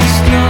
it's not